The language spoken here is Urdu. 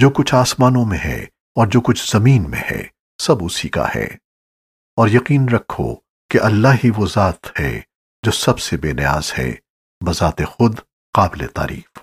جو کچھ آسمانوں میں ہے اور جو کچھ زمین میں ہے، سب اسی کا ہے۔ اور یقین رکھو کہ اللہ ہی وہ ذات ہے جو سب سے بے نیاز ہے، بذات خود قابل تعریف۔